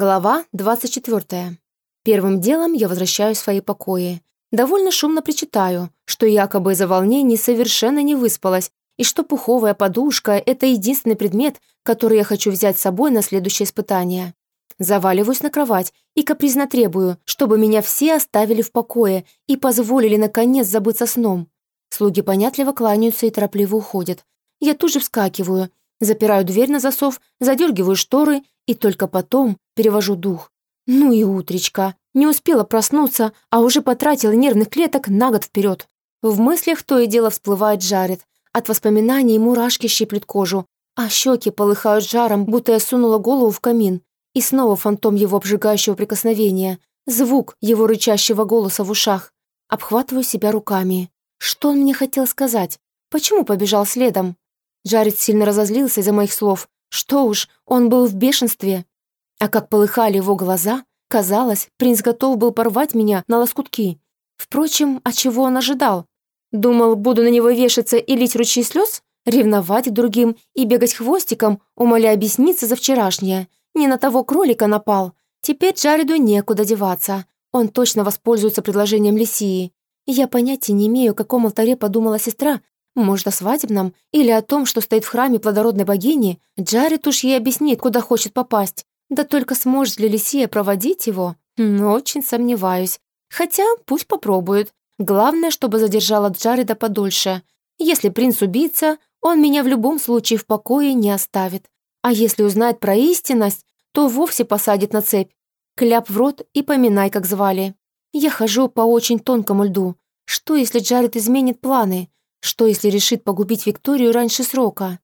Глава 24. Первым делом я возвращаюсь в свои покои. Довольно шумно причитаю, что якобы из-за волнений совершенно не выспалась, и что пуховая подушка — это единственный предмет, который я хочу взять с собой на следующее испытание. Заваливаюсь на кровать и капризно требую, чтобы меня все оставили в покое и позволили, наконец, забыться сном. Слуги понятливо кланяются и торопливо уходят. Я тут же вскакиваю, запираю дверь на засов, задергиваю шторы и только потом перевожу дух. Ну и утречка. Не успела проснуться, а уже потратила нервных клеток на год вперед. В мыслях то и дело всплывает жарит. От воспоминаний мурашки щиплют кожу, а щеки полыхают жаром, будто я сунула голову в камин. И снова фантом его обжигающего прикосновения, звук его рычащего голоса в ушах. Обхватываю себя руками. Что он мне хотел сказать? Почему побежал следом? Джаред сильно разозлился из-за моих слов, что уж, он был в бешенстве. А как полыхали его глаза, казалось, принц готов был порвать меня на лоскутки. Впрочем, от чего он ожидал? Думал, буду на него вешаться и лить ручьи слез? Ревновать другим и бегать хвостиком, умоляя объясниться за вчерашнее. Не на того кролика напал. Теперь Джареду некуда деваться. Он точно воспользуется предложением Лисии. Я понятия не имею, о каком алтаре подумала сестра, может, о свадебном? Или о том, что стоит в храме плодородной богини? Джаред уж ей объяснит, куда хочет попасть. Да только сможет ли Лисия проводить его? Очень сомневаюсь. Хотя пусть попробует. Главное, чтобы задержала Джареда подольше. Если принц убийца, он меня в любом случае в покое не оставит. А если узнает про истинность, то вовсе посадит на цепь. Кляп в рот и поминай, как звали. Я хожу по очень тонкому льду. Что, если Джаред изменит планы? Что, если решит погубить Викторию раньше срока?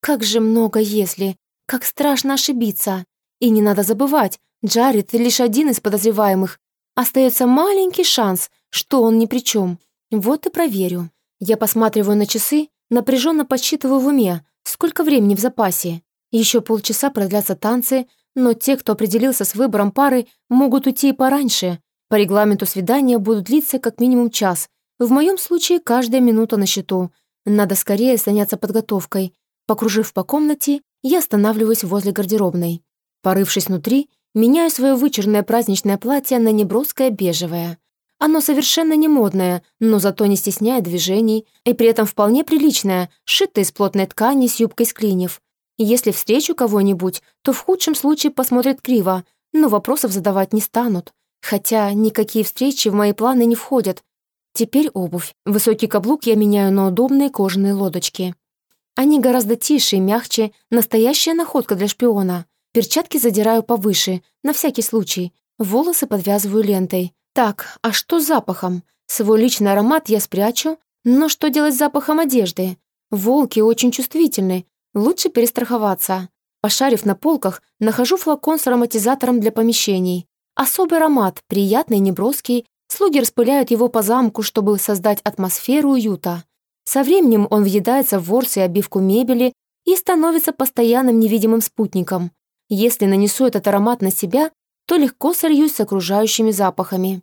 Как же много «если», как страшно ошибиться. И не надо забывать, Джаред — лишь один из подозреваемых. Остается маленький шанс, что он ни при чем. Вот и проверю. Я посматриваю на часы, напряженно подсчитываю в уме, сколько времени в запасе. Еще полчаса продлятся танцы, но те, кто определился с выбором пары, могут уйти и пораньше. По регламенту свидания будут длиться как минимум час, в моем случае каждая минута на счету. Надо скорее заняться подготовкой. Покружив по комнате, я останавливаюсь возле гардеробной. Порывшись внутри, меняю свое вычурное праздничное платье на неброское бежевое. Оно совершенно не модное, но зато не стесняет движений, и при этом вполне приличное, сшитое из плотной ткани с юбкой с клиньев. Если встречу кого-нибудь, то в худшем случае посмотрят криво, но вопросов задавать не станут. Хотя никакие встречи в мои планы не входят, Теперь обувь. Высокий каблук я меняю на удобные кожаные лодочки. Они гораздо тише и мягче, настоящая находка для шпиона. Перчатки задираю повыше, на всякий случай. Волосы подвязываю лентой. Так, а что с запахом? Свой личный аромат я спрячу, но что делать с запахом одежды? Волки очень чувствительны, лучше перестраховаться. Пошарив на полках, нахожу флакон с ароматизатором для помещений. Особый аромат, приятный, неброский, Слуги распыляют его по замку, чтобы создать атмосферу уюта. Со временем он въедается в ворс и обивку мебели и становится постоянным невидимым спутником. Если нанесу этот аромат на себя, то легко сольюсь с окружающими запахами.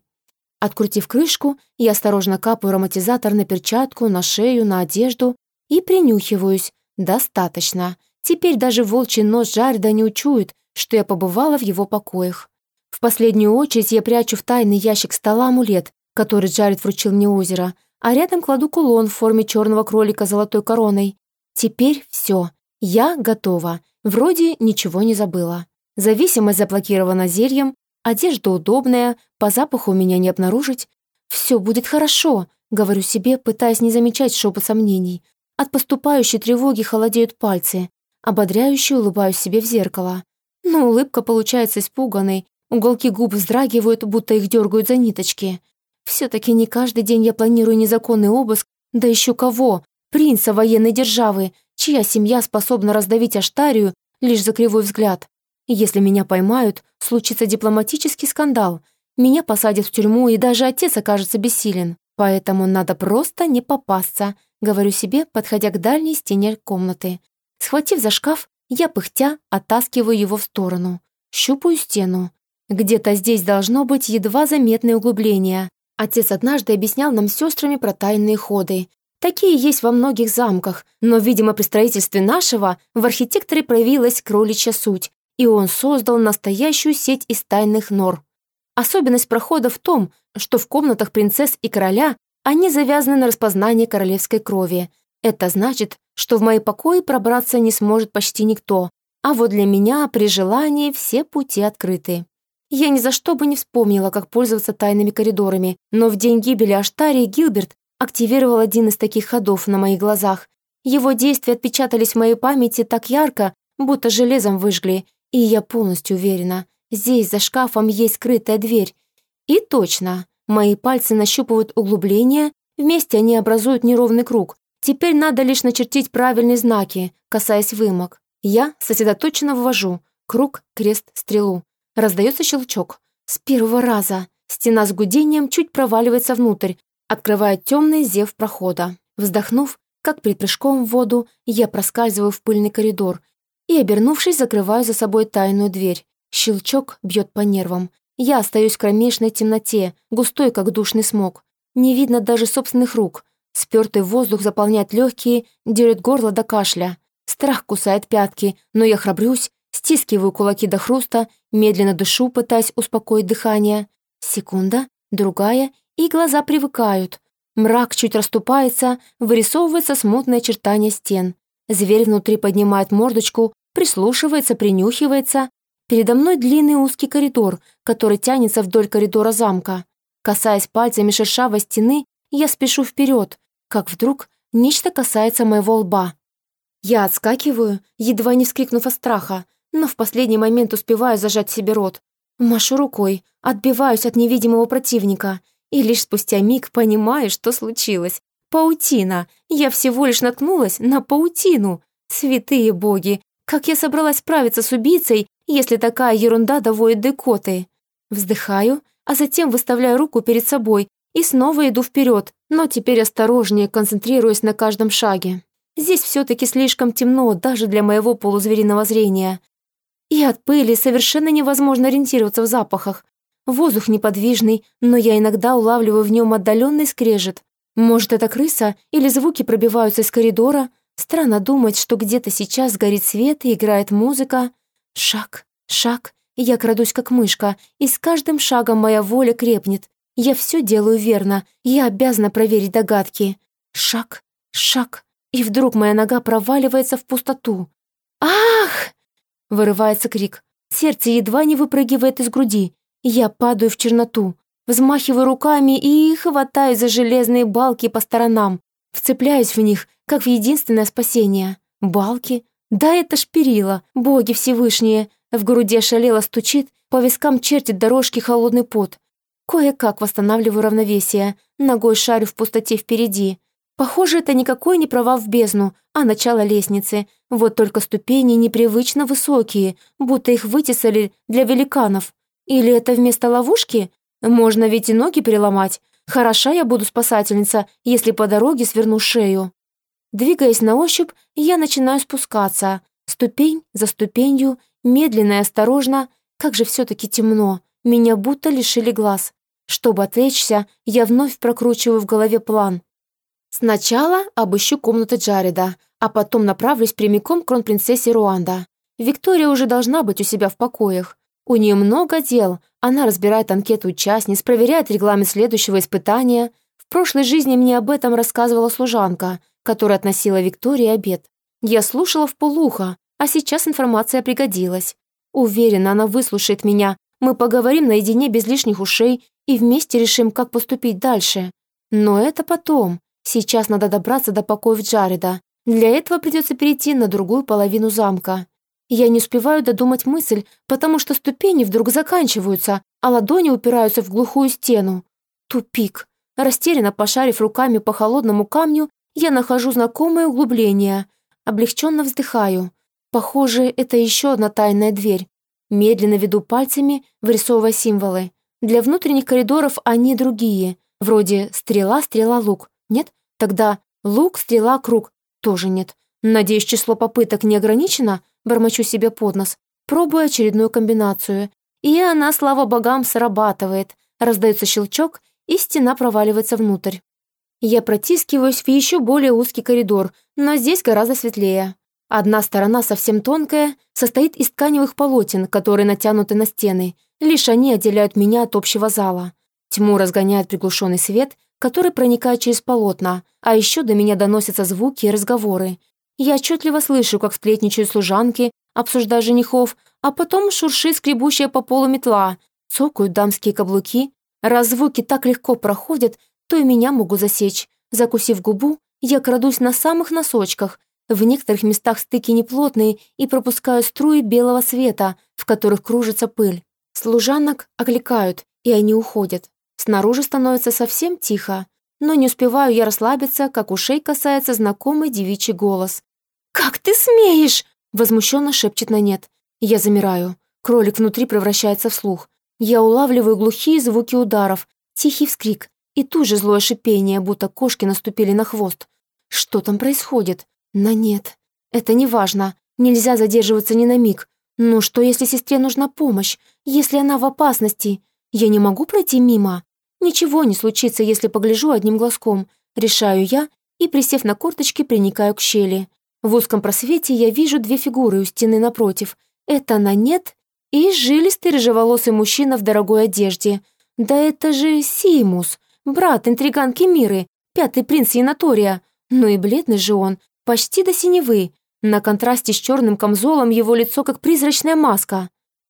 Открутив крышку, я осторожно капаю ароматизатор на перчатку, на шею, на одежду и принюхиваюсь. Достаточно. Теперь даже волчий нос Джареда не учует, что я побывала в его покоях. В последнюю очередь я прячу в тайный ящик стола амулет, который Джаред вручил мне озеро, а рядом кладу кулон в форме черного кролика с золотой короной. Теперь все. Я готова. Вроде ничего не забыла. Зависимость заблокирована зельем, одежда удобная, по запаху меня не обнаружить. Все будет хорошо, говорю себе, пытаясь не замечать шепот сомнений. От поступающей тревоги холодеют пальцы. Ободряюще улыбаюсь себе в зеркало. Но улыбка получается испуганной, Уголки губ вздрагивают, будто их дергают за ниточки. Все-таки не каждый день я планирую незаконный обыск, да еще кого? Принца военной державы, чья семья способна раздавить Аштарию лишь за кривой взгляд. Если меня поймают, случится дипломатический скандал. Меня посадят в тюрьму, и даже отец окажется бессилен. Поэтому надо просто не попасться, говорю себе, подходя к дальней стене комнаты. Схватив за шкаф, я пыхтя оттаскиваю его в сторону. Щупаю стену. Где-то здесь должно быть едва заметное углубление. Отец однажды объяснял нам с сестрами про тайные ходы. Такие есть во многих замках, но, видимо, при строительстве нашего в архитекторе проявилась кроличья суть, и он создал настоящую сеть из тайных нор. Особенность прохода в том, что в комнатах принцесс и короля они завязаны на распознание королевской крови. Это значит, что в мои покои пробраться не сможет почти никто, а вот для меня при желании все пути открыты. Я ни за что бы не вспомнила, как пользоваться тайными коридорами, но в день гибели Аштарии Гилберт активировал один из таких ходов на моих глазах. Его действия отпечатались в моей памяти так ярко, будто железом выжгли, и я полностью уверена, здесь за шкафом есть скрытая дверь. И точно, мои пальцы нащупывают углубление, вместе они образуют неровный круг. Теперь надо лишь начертить правильные знаки, касаясь вымок. Я сосредоточенно ввожу круг, крест, стрелу. Раздается щелчок. С первого раза. Стена с гудением чуть проваливается внутрь, открывая темный зев прохода. Вздохнув, как перед прыжком в воду, я проскальзываю в пыльный коридор и, обернувшись, закрываю за собой тайную дверь. Щелчок бьет по нервам. Я остаюсь в кромешной темноте, густой, как душный смог. Не видно даже собственных рук. Спертый воздух заполняет легкие, дерет горло до кашля. Страх кусает пятки, но я храбрюсь, стискиваю кулаки до хруста, медленно дышу, пытаясь успокоить дыхание. Секунда, другая, и глаза привыкают. Мрак чуть расступается, вырисовывается смутное очертание стен. Зверь внутри поднимает мордочку, прислушивается, принюхивается. Передо мной длинный узкий коридор, который тянется вдоль коридора замка. Касаясь пальцами шершавой стены, я спешу вперед, как вдруг нечто касается моего лба. Я отскакиваю, едва не вскрикнув от страха, но в последний момент успеваю зажать себе рот. Машу рукой, отбиваюсь от невидимого противника и лишь спустя миг понимаю, что случилось. Паутина! Я всего лишь наткнулась на паутину! Святые боги! Как я собралась справиться с убийцей, если такая ерунда доводит декоты? Вздыхаю, а затем выставляю руку перед собой и снова иду вперед, но теперь осторожнее, концентрируясь на каждом шаге. Здесь все-таки слишком темно даже для моего полузвериного зрения. И от пыли совершенно невозможно ориентироваться в запахах. Воздух неподвижный, но я иногда улавливаю в нем отдаленный скрежет. Может, это крыса или звуки пробиваются из коридора? Странно думать, что где-то сейчас горит свет и играет музыка. Шаг, шаг, я крадусь как мышка, и с каждым шагом моя воля крепнет. Я все делаю верно, я обязана проверить догадки. Шаг, шаг, и вдруг моя нога проваливается в пустоту. «Ах!» — вырывается крик. Сердце едва не выпрыгивает из груди. Я падаю в черноту, взмахиваю руками и хватаю за железные балки по сторонам, вцепляюсь в них, как в единственное спасение. Балки? Да это ж перила, боги всевышние. В груди шалело стучит, по вискам чертит дорожки холодный пот. Кое-как восстанавливаю равновесие, ногой шарю в пустоте впереди. Похоже, это никакой не провал в бездну, а начало лестницы. Вот только ступени непривычно высокие, будто их вытесали для великанов. Или это вместо ловушки? Можно ведь и ноги переломать. Хороша я буду спасательница, если по дороге сверну шею. Двигаясь на ощупь, я начинаю спускаться. Ступень за ступенью, медленно и осторожно. Как же все-таки темно. Меня будто лишили глаз. Чтобы отвлечься, я вновь прокручиваю в голове план. Сначала обыщу комнату Джареда, а потом направлюсь прямиком к кронпринцессе Руанда. Виктория уже должна быть у себя в покоях. У нее много дел. Она разбирает анкету участниц, проверяет регламент следующего испытания. В прошлой жизни мне об этом рассказывала служанка, которая относила Виктории обед. Я слушала в полухо, а сейчас информация пригодилась. Уверена, она выслушает меня. Мы поговорим наедине без лишних ушей и вместе решим, как поступить дальше. Но это потом. Сейчас надо добраться до покоев Джареда. Для этого придется перейти на другую половину замка. Я не успеваю додумать мысль, потому что ступени вдруг заканчиваются, а ладони упираются в глухую стену. Тупик. Растерянно пошарив руками по холодному камню, я нахожу знакомое углубление. Облегченно вздыхаю. Похоже, это еще одна тайная дверь. Медленно веду пальцами, вырисовывая символы. Для внутренних коридоров они другие. Вроде стрела, стрела, лук. Нет? Тогда лук, стрела, круг. Тоже нет. Надеюсь, число попыток не ограничено? Бормочу себе под нос. Пробую очередную комбинацию. И она, слава богам, срабатывает. Раздается щелчок, и стена проваливается внутрь. Я протискиваюсь в еще более узкий коридор, но здесь гораздо светлее. Одна сторона, совсем тонкая, состоит из тканевых полотен, которые натянуты на стены. Лишь они отделяют меня от общего зала. Тьму разгоняет приглушенный свет, который проникает через полотна, а еще до меня доносятся звуки и разговоры. Я отчетливо слышу, как сплетничают служанки, обсуждая женихов, а потом шуршит скребущая по полу метла, цокают дамские каблуки. Раз звуки так легко проходят, то и меня могут засечь. Закусив губу, я крадусь на самых носочках. В некоторых местах стыки неплотные и пропускаю струи белого света, в которых кружится пыль. Служанок окликают, и они уходят. Снаружи становится совсем тихо, но не успеваю я расслабиться, как ушей касается знакомый девичий голос. «Как ты смеешь?» — возмущенно шепчет на нет. Я замираю. Кролик внутри превращается в слух. Я улавливаю глухие звуки ударов, тихий вскрик и тут же злое шипение, будто кошки наступили на хвост. Что там происходит? На нет. Это не важно. Нельзя задерживаться ни на миг. Ну что, если сестре нужна помощь? Если она в опасности? Я не могу пройти мимо? Ничего не случится, если погляжу одним глазком. Решаю я и, присев на корточки, приникаю к щели. В узком просвете я вижу две фигуры у стены напротив. Это Нанет и жилистый рыжеволосый мужчина в дорогой одежде. Да это же Симус, брат интриганки Миры, пятый принц Янатория. Ну и бледный же он, почти до синевы. На контрасте с черным камзолом его лицо как призрачная маска.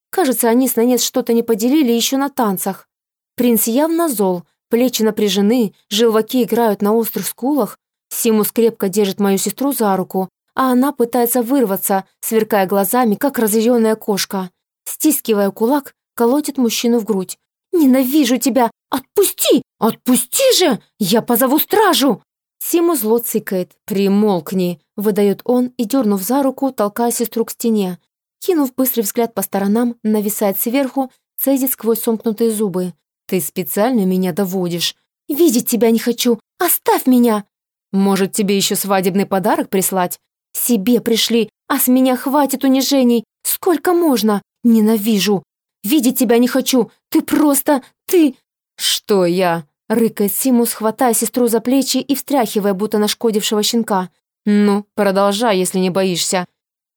Кажется, они с Нанет что-то не поделили еще на танцах. Принц явно зол, плечи напряжены, желваки играют на острых скулах. Симус крепко держит мою сестру за руку, а она пытается вырваться, сверкая глазами, как разъяренная кошка. Стискивая кулак, колотит мужчину в грудь. «Ненавижу тебя! Отпусти! Отпусти же! Я позову стражу!» Симу зло цикает. «Примолкни!» — выдает он и, дернув за руку, толкая сестру к стене. Кинув быстрый взгляд по сторонам, нависает сверху, цедит сквозь сомкнутые зубы. «Ты специально меня доводишь?» «Видеть тебя не хочу! Оставь меня!» «Может, тебе еще свадебный подарок прислать?» Себе пришли, а с меня хватит унижений. Сколько можно? Ненавижу. Видеть тебя не хочу. Ты просто... Ты...» «Что я?» — рыкает Симус, хватая сестру за плечи и встряхивая, будто нашкодившего щенка. «Ну, продолжай, если не боишься».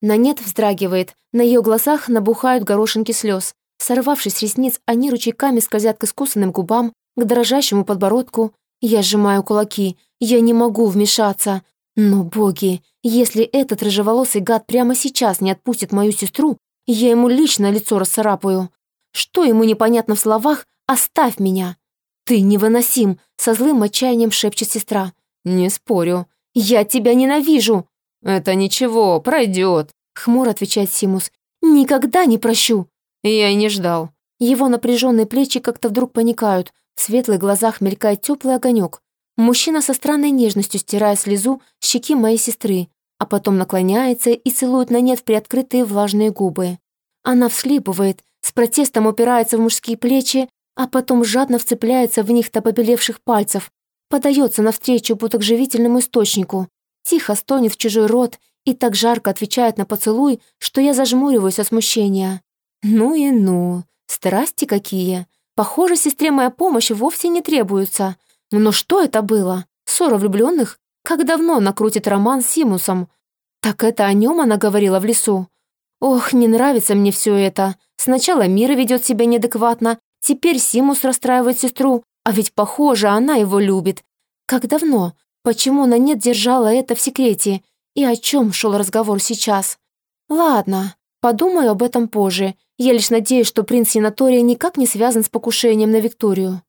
Нанет вздрагивает. На ее глазах набухают горошинки слез. Сорвавшись с ресниц, они ручейками скользят к искусанным губам, к дрожащему подбородку. Я сжимаю кулаки. Я не могу вмешаться. Но, боги, если этот рыжеволосый гад прямо сейчас не отпустит мою сестру, я ему лично лицо расцарапаю. Что ему непонятно в словах «оставь меня»? «Ты невыносим!» — со злым отчаянием шепчет сестра. «Не спорю. Я тебя ненавижу!» «Это ничего, пройдет», — хмуро отвечает Симус. «Никогда не прощу!» Я и не ждал. Его напряженные плечи как-то вдруг паникают, в светлых глазах мелькает теплый огонек. Мужчина со странной нежностью стирает слезу щеки моей сестры, а потом наклоняется и целует на нет приоткрытые влажные губы. Она всхлипывает, с протестом упирается в мужские плечи, а потом жадно вцепляется в них до побелевших пальцев, подается навстречу, будто к живительному источнику, тихо стонет в чужой рот и так жарко отвечает на поцелуй, что я зажмуриваюсь от смущения. Ну и ну, страсти какие. Похоже, сестре моя помощь вовсе не требуется. Но что это было? Ссора влюбленных? Как давно накрутит роман с Симусом? Так это о нем она говорила в лесу. Ох, не нравится мне все это. Сначала Мира ведет себя неадекватно, теперь Симус расстраивает сестру, а ведь, похоже, она его любит. Как давно? Почему она не держала это в секрете? И о чем шел разговор сейчас? Ладно, подумаю об этом позже. Я лишь надеюсь, что принц Янатория никак не связан с покушением на Викторию.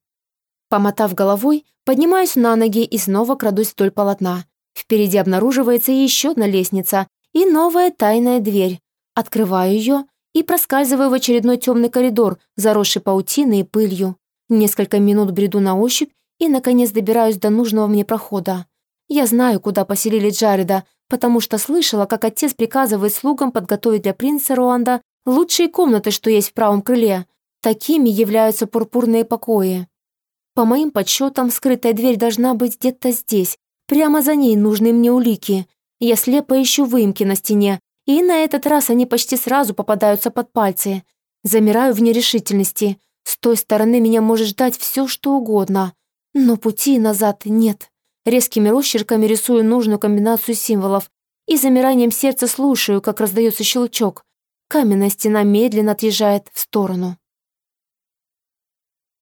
Помотав головой, поднимаюсь на ноги и снова крадусь вдоль полотна. Впереди обнаруживается еще одна лестница и новая тайная дверь. Открываю ее и проскальзываю в очередной темный коридор, заросший паутиной и пылью. Несколько минут бреду на ощупь и, наконец, добираюсь до нужного мне прохода. Я знаю, куда поселили Джареда, потому что слышала, как отец приказывает слугам подготовить для принца Руанда лучшие комнаты, что есть в правом крыле. Такими являются пурпурные покои. По моим подсчетам, скрытая дверь должна быть где-то здесь. Прямо за ней нужны мне улики. Я слепо ищу выемки на стене, и на этот раз они почти сразу попадаются под пальцы. Замираю в нерешительности. С той стороны меня может ждать все, что угодно. Но пути назад нет. Резкими росчерками рисую нужную комбинацию символов и замиранием сердца слушаю, как раздается щелчок. Каменная стена медленно отъезжает в сторону.